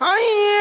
حي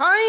حي